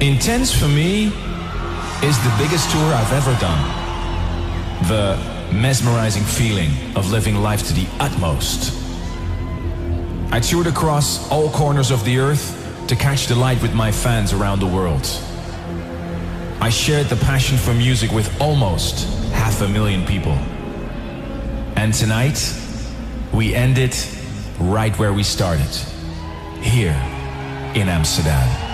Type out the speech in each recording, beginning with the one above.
Intense for me is the biggest tour I've ever done. The mesmerizing feeling of living life to the utmost. I toured across all corners of the earth to catch the light with my fans around the world. I shared the passion for music with almost half a million people. And tonight, we end it right where we started, here in Amsterdam.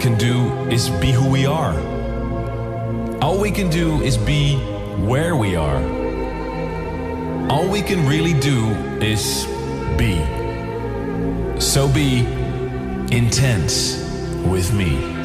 Can do is be who we are. All we can do is be where we are. All we can really do is be. So be intense with me.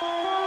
Bye.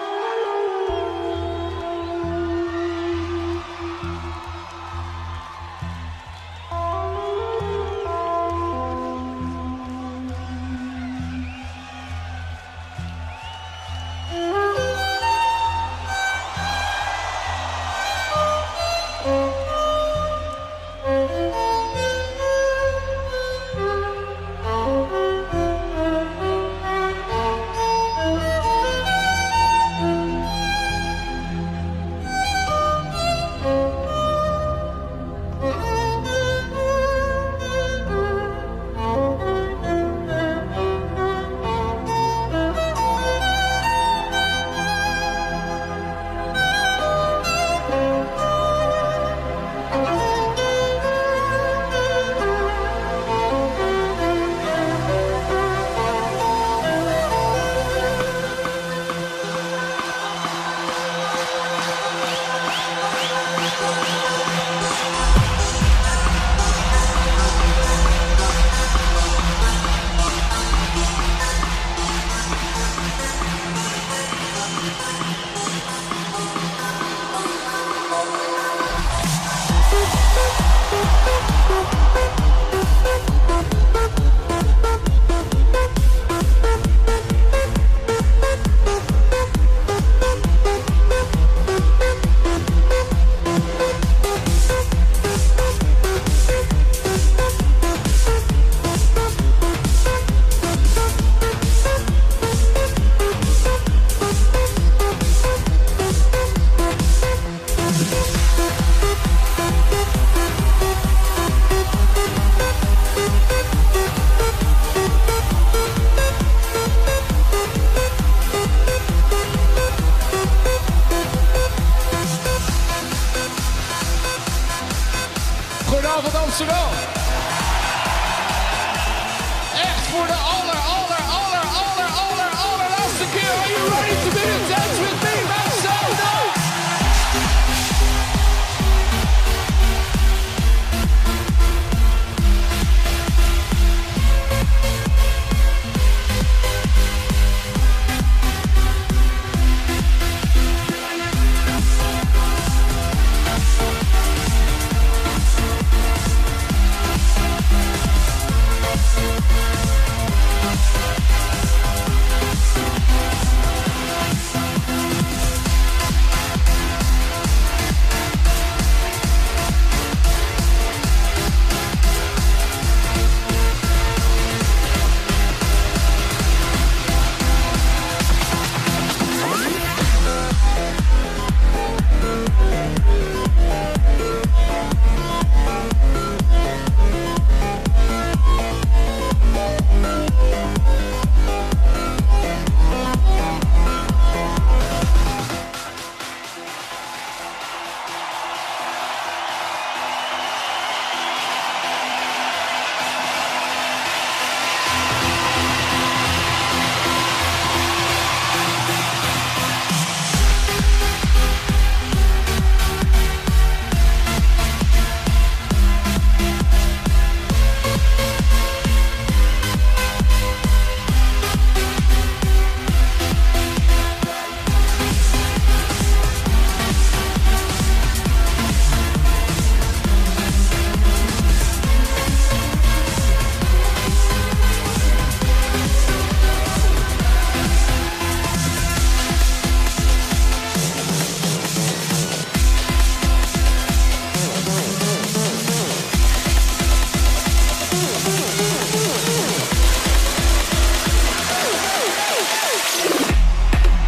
Cicero.